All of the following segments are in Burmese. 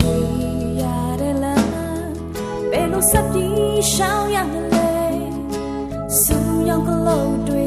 ရေရတဲ့လမ်းဘယ်လိုဆက်ပြီးရှောင်ရမလဲစူးရောက်ကလေးတွေ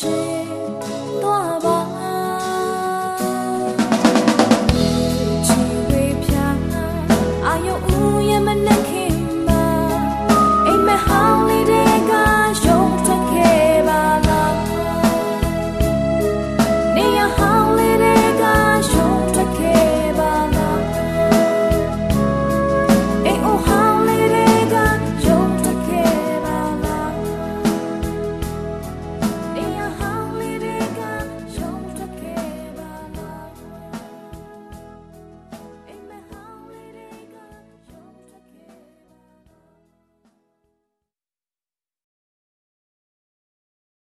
us.